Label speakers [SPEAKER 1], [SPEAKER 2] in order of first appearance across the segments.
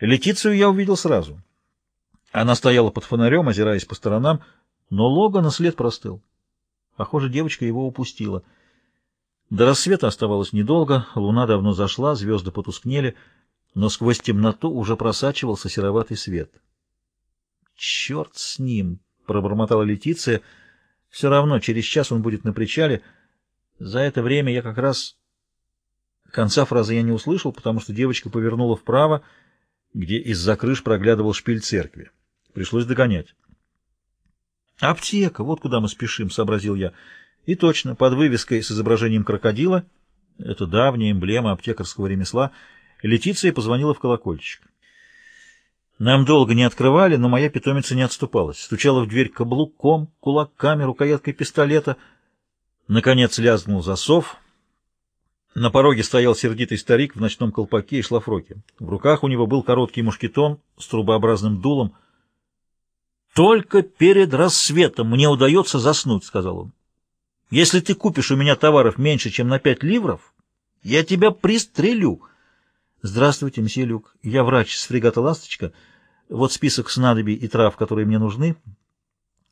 [SPEAKER 1] Летицию я увидел сразу. Она стояла под фонарем, озираясь по сторонам, но Логана след простыл. Похоже, девочка его упустила. До рассвета оставалось недолго, луна давно зашла, звезды потускнели, но сквозь темноту уже просачивался сероватый свет. «Черт с ним!» — пробормотала Летиция. «Все равно, через час он будет на причале. За это время я как раз...» Конца фразы я не услышал, потому что девочка повернула вправо, где из-за крыш проглядывал шпиль церкви. Пришлось догонять. «Аптека, вот куда мы спешим», — сообразил я. И точно, под вывеской с изображением крокодила, это давняя эмблема аптекарского ремесла, Летиция позвонила в колокольчик. Нам долго не открывали, но моя питомица не отступалась. Стучала в дверь каблуком, кулаками, рукояткой пистолета. Наконец лязгнул засов. На пороге стоял сердитый старик в ночном колпаке и шлафроке. В руках у него был короткий мушкетон с трубообразным дулом — «Только перед рассветом мне удается заснуть», — сказал он. «Если ты купишь у меня товаров меньше, чем на пять ливров, я тебя пристрелю». «Здравствуйте, мсье Люк. Я врач с фрегата «Ласточка». Вот список снадобий и трав, которые мне нужны.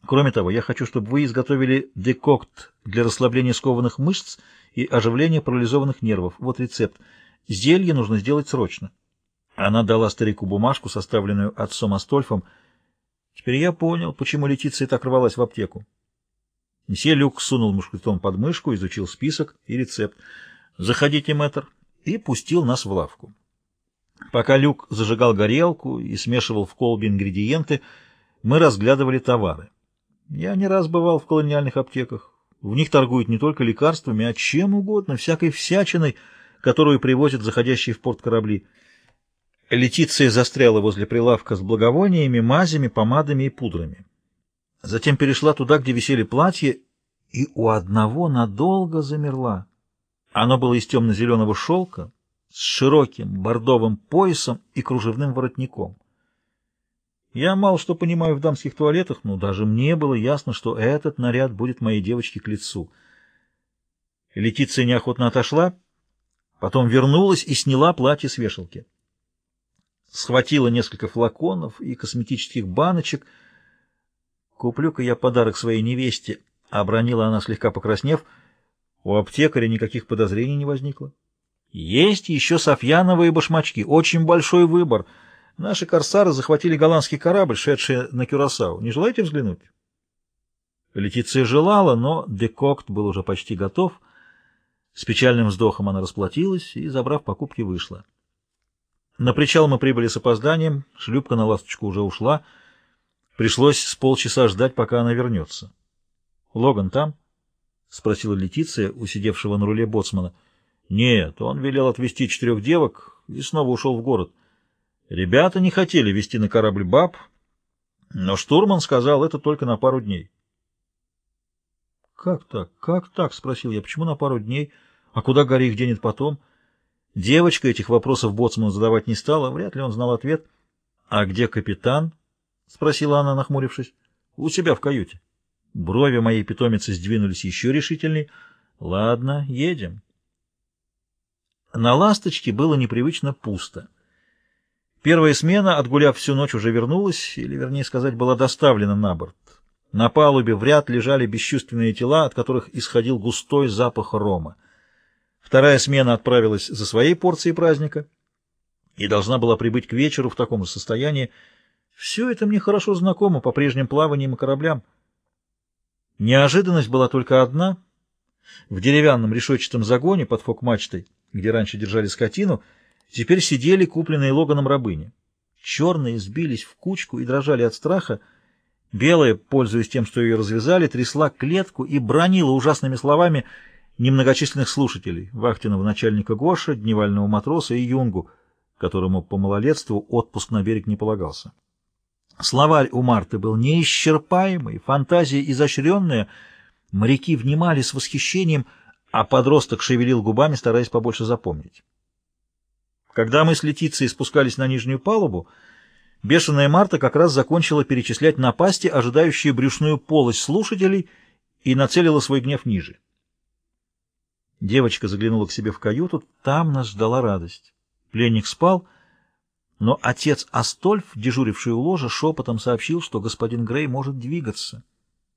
[SPEAKER 1] Кроме того, я хочу, чтобы вы изготовили декокт для расслабления скованных мышц и оживления парализованных нервов. Вот рецепт. Зелье нужно сделать срочно». Она дала старику бумажку, составленную отцом Астольфом, — Теперь я понял, почему Летиция так рвалась в аптеку. Месье Люк сунул мушкетон под мышку, изучил список и рецепт. «Заходите, мэтр», и пустил нас в лавку. Пока Люк зажигал горелку и смешивал в колбе ингредиенты, мы разглядывали товары. Я не раз бывал в колониальных аптеках. В них торгуют не только лекарствами, а чем угодно, всякой всячиной, которую привозят заходящие в порт корабли. Летиция застряла возле прилавка с благовониями, мазями, помадами и пудрами. Затем перешла туда, где висели платья, и у одного надолго замерла. Оно было из темно-зеленого шелка, с широким бордовым поясом и кружевным воротником. Я мало что понимаю в дамских туалетах, но даже мне было ясно, что этот наряд будет моей девочке к лицу. Летиция неохотно отошла, потом вернулась и сняла платье с вешалки схватила несколько флаконов и косметических баночек. «Куплю-ка я подарок своей невесте», — обронила она, слегка покраснев. У аптекаря никаких подозрений не возникло. «Есть еще софьяновые башмачки, очень большой выбор. Наши корсары захватили голландский корабль, шедший на Кюрасау. Не желаете взглянуть?» Летиция желала, но декокт был уже почти готов. С печальным вздохом она расплатилась и, забрав покупки, вышла. На причал мы прибыли с опозданием, шлюпка на ласточку уже ушла. Пришлось с полчаса ждать, пока она вернется. — Логан там? — спросила Летиция, усидевшего на руле боцмана. — Нет, он велел отвезти четырех девок и снова ушел в город. Ребята не хотели везти на корабль баб, но штурман сказал, это только на пару дней. — Как так? Как так? — спросил я. — Почему на пару дней? А куда Гарри их денет потом? — Девочка этих вопросов боцману задавать не стала, вряд ли он знал ответ. «А где капитан?» — спросила она, нахмурившись. «У себя в каюте». Брови моей питомицы сдвинулись еще решительней. «Ладно, едем». На «Ласточке» было непривычно пусто. Первая смена, отгуляв всю ночь, уже вернулась, или, вернее сказать, была доставлена на борт. На палубе в ряд лежали бесчувственные тела, от которых исходил густой запах рома. Вторая смена отправилась за своей порцией праздника и должна была прибыть к вечеру в таком же состоянии. Все это мне хорошо знакомо по прежним плаваниям и кораблям. Неожиданность была только одна. В деревянном решетчатом загоне под фок-мачтой, где раньше держали скотину, теперь сидели купленные Логаном рабыни. Черные сбились в кучку и дрожали от страха. Белая, пользуясь тем, что ее развязали, трясла клетку и бронила ужасными словами — немногочисленных слушателей, вахтенного начальника Гоша, дневального матроса и юнгу, которому по малолетству отпуск на берег не полагался. Словарь у Марты был неисчерпаемый, фантазия изощренная, моряки внимали с восхищением, а подросток шевелил губами, стараясь побольше запомнить. Когда мы с Летицией спускались на нижнюю палубу, бешеная Марта как раз закончила перечислять напасти, ожидающие брюшную полость слушателей, и нацелила свой гнев ниже. Девочка заглянула к себе в каюту, там нас ждала радость. Пленник спал, но отец Астольф, дежуривший у ложа, шепотом сообщил, что господин Грей может двигаться.